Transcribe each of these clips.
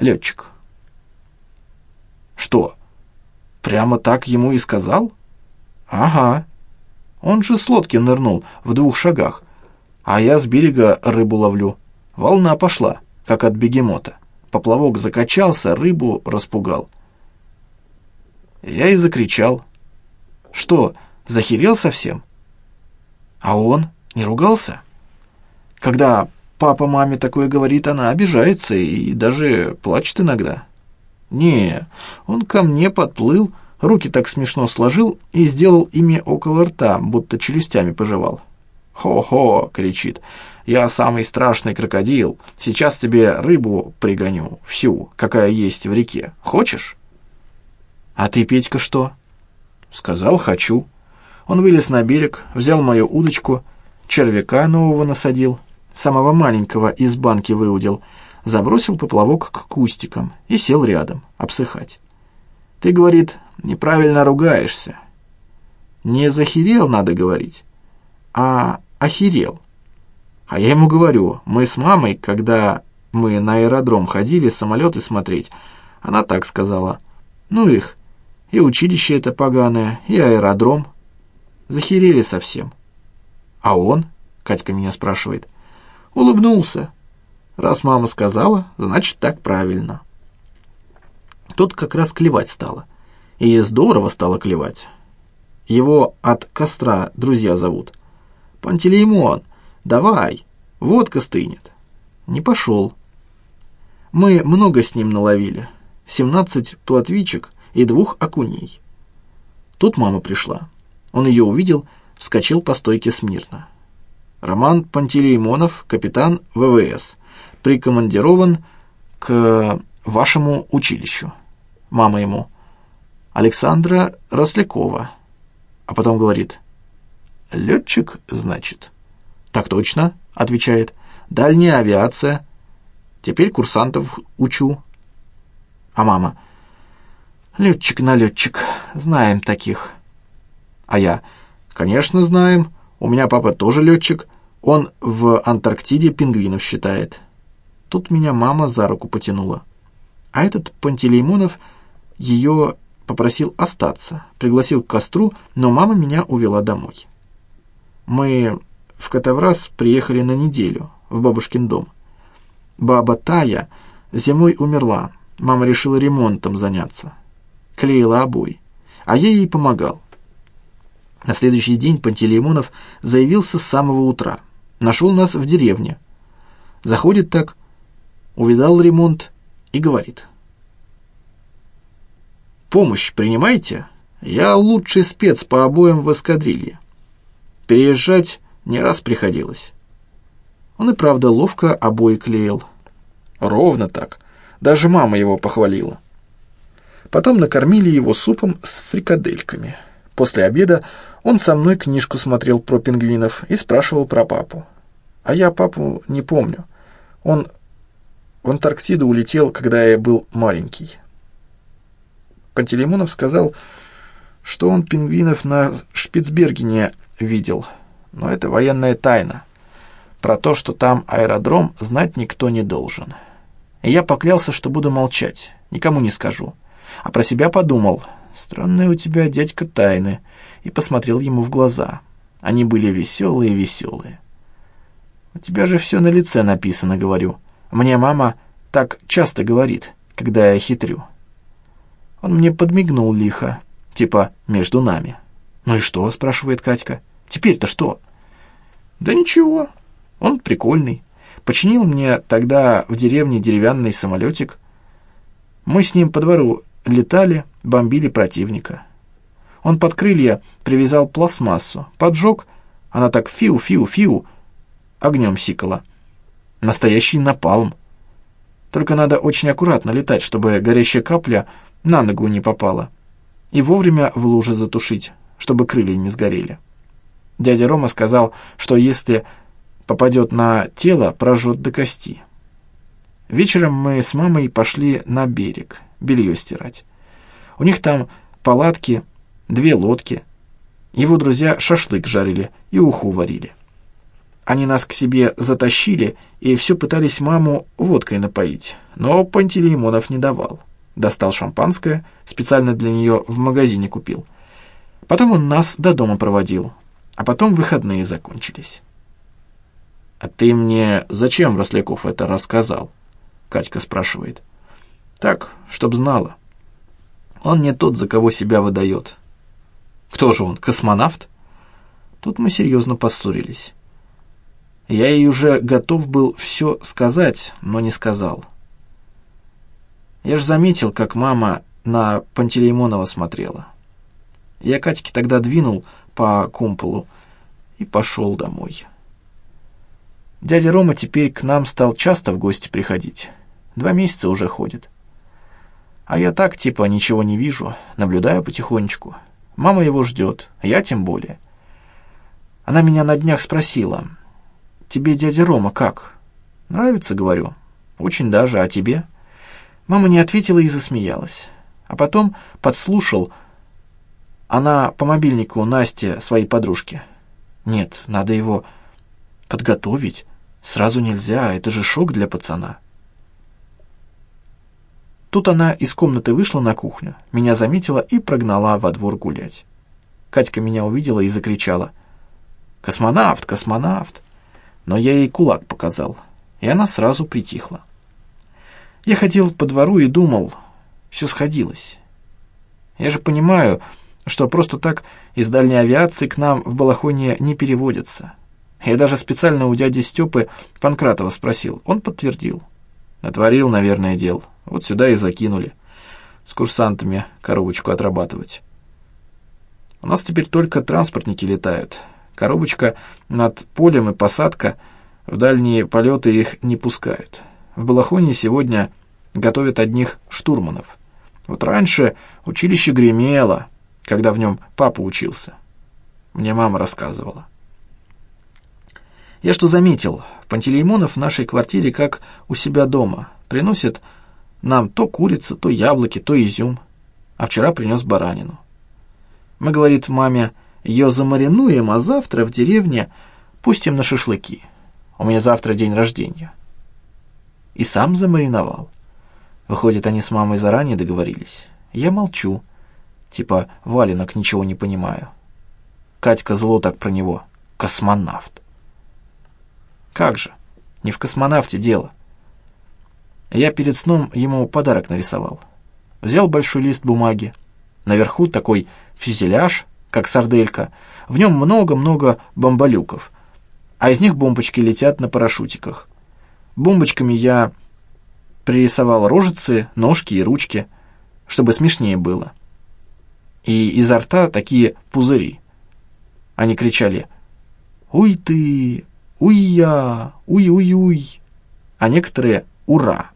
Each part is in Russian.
летчик. Что, прямо так ему и сказал? Ага. Он же с лодки нырнул в двух шагах, а я с берега рыбу ловлю. Волна пошла, как от бегемота. Поплавок закачался, рыбу распугал. Я и закричал. Что, захерел совсем? А он не ругался? Когда папа маме такое говорит, она обижается и даже плачет иногда. Не, он ко мне подплыл, руки так смешно сложил и сделал ими около рта, будто челюстями пожевал. «Хо-хо!» — кричит. «Я самый страшный крокодил. Сейчас тебе рыбу пригоню, всю, какая есть в реке. Хочешь?» «А ты, Петька, что?» Сказал «хочу». Он вылез на берег, взял мою удочку, червяка нового насадил, самого маленького из банки выудил, забросил поплавок к кустикам и сел рядом, обсыхать. «Ты, — говорит, — неправильно ругаешься. Не захерел, надо говорить, а охерел. А я ему говорю, мы с мамой, когда мы на аэродром ходили самолеты смотреть, она так сказала, ну их, и училище это поганое, и аэродром. Захерели совсем. А он, Катька меня спрашивает, улыбнулся. Раз мама сказала, значит так правильно. Тут как раз клевать стало. И здорово стало клевать. Его от костра друзья зовут. Пантелеймон, давай, водка стынет. Не пошел. Мы много с ним наловили. Семнадцать плотвичек — и двух окуней. Тут мама пришла. Он ее увидел, вскочил по стойке смирно. Роман Пантелеймонов, капитан ВВС, прикомандирован к вашему училищу. Мама ему. Александра Рослякова. А потом говорит. Летчик, значит? Так точно, отвечает. Дальняя авиация. Теперь курсантов учу. А мама. Летчик-налетчик, знаем таких. А я, конечно, знаем. У меня папа тоже летчик. Он в Антарктиде пингвинов считает. Тут меня мама за руку потянула. А этот Пантелеймонов ее попросил остаться, пригласил к костру, но мама меня увела домой. Мы в Катаврас приехали на неделю, в бабушкин дом. Баба Тая зимой умерла, мама решила ремонтом заняться клеила обои, а я ей помогал. На следующий день Пантелеймонов заявился с самого утра. Нашел нас в деревне. Заходит так, увидал ремонт и говорит. «Помощь принимаете? Я лучший спец по обоям в эскадрилье. Переезжать не раз приходилось». Он и правда ловко обои клеил. Ровно так. Даже мама его похвалила. Потом накормили его супом с фрикадельками. После обеда он со мной книжку смотрел про пингвинов и спрашивал про папу. А я папу не помню. Он в Антарктиду улетел, когда я был маленький. Пантелеймонов сказал, что он пингвинов на Шпицбергене видел, но это военная тайна. Про то, что там аэродром, знать никто не должен. И я поклялся, что буду молчать, никому не скажу а про себя подумал, странные у тебя, дядька, тайны, и посмотрел ему в глаза. Они были веселые-веселые. «У тебя же все на лице написано, — говорю. Мне мама так часто говорит, когда я хитрю». Он мне подмигнул лихо, типа «между нами». «Ну и что?» — спрашивает Катька. «Теперь-то что?» «Да ничего. Он прикольный. Починил мне тогда в деревне деревянный самолетик. Мы с ним по двору летали, бомбили противника. Он под крылья привязал пластмассу, поджег, она так фиу-фиу-фиу огнем сикала. Настоящий напалм. Только надо очень аккуратно летать, чтобы горящая капля на ногу не попала. И вовремя в луже затушить, чтобы крылья не сгорели. Дядя Рома сказал, что если попадет на тело, прожжет до кости. Вечером мы с мамой пошли на берег белье стирать. У них там палатки, две лодки. Его друзья шашлык жарили и уху варили. они нас к себе затащили и все пытались маму водкой напоить, но Пантелеймонов не давал. Достал шампанское, специально для нее в магазине купил. Потом он нас до дома проводил, а потом выходные закончились. «А ты мне зачем Росляков это рассказал?» Катька спрашивает. «Так, чтоб знала. Он не тот, за кого себя выдает. Кто же он, космонавт?» Тут мы серьезно поссорились. Я ей уже готов был все сказать, но не сказал. Я ж заметил, как мама на Пантелеймонова смотрела. Я Катьке тогда двинул по кумполу и пошел домой. Дядя Рома теперь к нам стал часто в гости приходить. Два месяца уже ходит. А я так, типа, ничего не вижу, наблюдаю потихонечку. Мама его ждет, а я тем более. Она меня на днях спросила, «Тебе дядя Рома как?» «Нравится, — говорю. Очень даже, а тебе?» Мама не ответила и засмеялась. А потом подслушал, она по мобильнику Насте, своей подружке. Нет, надо его подготовить. Сразу нельзя, это же шок для пацана. Тут она из комнаты вышла на кухню, меня заметила и прогнала во двор гулять. Катька меня увидела и закричала. «Космонавт, космонавт!» Но я ей кулак показал, и она сразу притихла. Я ходил по двору и думал, все сходилось. Я же понимаю, что просто так из дальней авиации к нам в Балахоне не переводятся. Я даже специально у дяди Степы Панкратова спросил. Он подтвердил. Натворил, наверное, дел. Вот сюда и закинули. С курсантами коробочку отрабатывать. У нас теперь только транспортники летают. Коробочка над полем и посадка. В дальние полеты их не пускают. В Балахоне сегодня готовят одних штурманов. Вот раньше училище гремело, когда в нем папа учился. Мне мама рассказывала. Я что заметил, Пантелеймонов в нашей квартире как у себя дома. Приносит нам то курицу, то яблоки, то изюм. А вчера принес баранину. Мы, говорит маме, ее замаринуем, а завтра в деревне пустим на шашлыки. У меня завтра день рождения. И сам замариновал. Выходит, они с мамой заранее договорились. Я молчу. Типа, валенок ничего не понимаю. Катька зло так про него. Космонавт. Как же, не в космонавте дело. Я перед сном ему подарок нарисовал. Взял большой лист бумаги. Наверху такой фюзеляж, как сарделька. В нем много-много бомболюков. А из них бомбочки летят на парашютиках. Бомбочками я пририсовал рожицы, ножки и ручки, чтобы смешнее было и изо рта такие пузыри. Они кричали «Уй ты! Уй-я! Уй-уй-уй!» А некоторые «Ура!».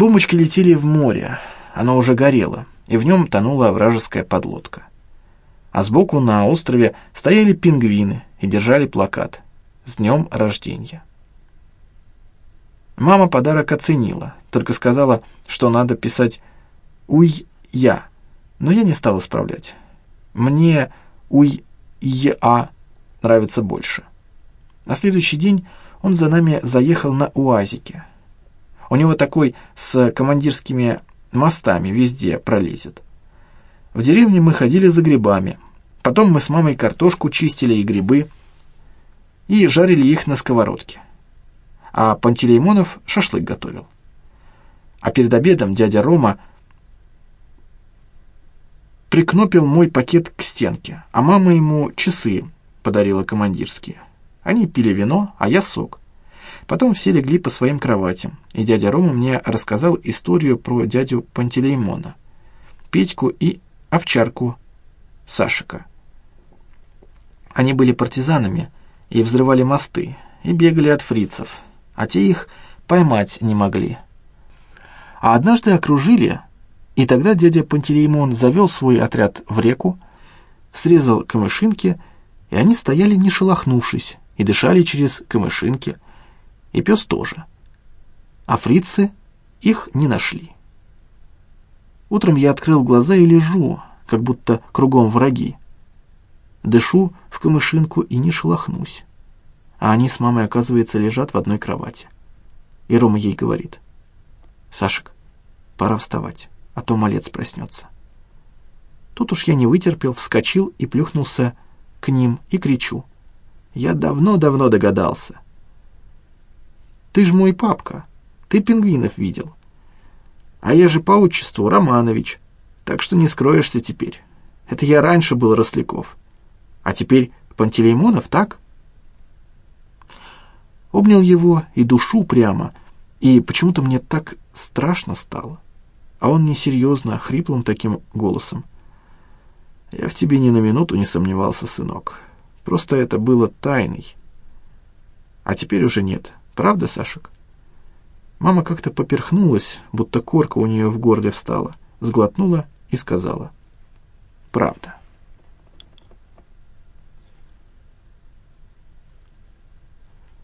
Бомбочки летели в море, оно уже горело, и в нем тонула вражеская подлодка. А сбоку на острове стояли пингвины и держали плакат «С днем рождения». Мама подарок оценила, только сказала, что надо писать «Уй-я», но я не стал исправлять. Мне уй-я нравится больше. На следующий день он за нами заехал на УАЗике. У него такой с командирскими мостами везде пролезет. В деревне мы ходили за грибами. Потом мы с мамой картошку чистили и грибы, и жарили их на сковородке. А Пантелеймонов шашлык готовил. А перед обедом дядя Рома прикнопил мой пакет к стенке, а мама ему часы подарила командирские. Они пили вино, а я сок. Потом все легли по своим кроватям, и дядя Рома мне рассказал историю про дядю Пантелеймона, Петьку и овчарку Сашика. Они были партизанами и взрывали мосты, и бегали от фрицев, а те их поймать не могли. А однажды окружили и тогда дядя Пантелеймон завел свой отряд в реку, срезал камышинки, и они стояли не шелохнувшись и дышали через камышинки, и пес тоже. А фрицы их не нашли. Утром я открыл глаза и лежу, как будто кругом враги. Дышу в камышинку и не шелохнусь. а они с мамой, оказывается, лежат в одной кровати. И Рома ей говорит, «Сашек, пора вставать, а то малец проснется». Тут уж я не вытерпел, вскочил и плюхнулся к ним и кричу. «Я давно-давно догадался». «Ты ж мой папка, ты пингвинов видел». «А я же по отчеству Романович, так что не скроешься теперь. Это я раньше был Росляков, а теперь Пантелеймонов, так?» Обнял его и душу прямо, и почему-то мне так страшно стало. А он несерьезно, хриплым таким голосом. Я в тебе ни на минуту не сомневался, сынок. Просто это было тайной. А теперь уже нет. Правда, Сашек? Мама как-то поперхнулась, будто корка у нее в горле встала, сглотнула и сказала. Правда.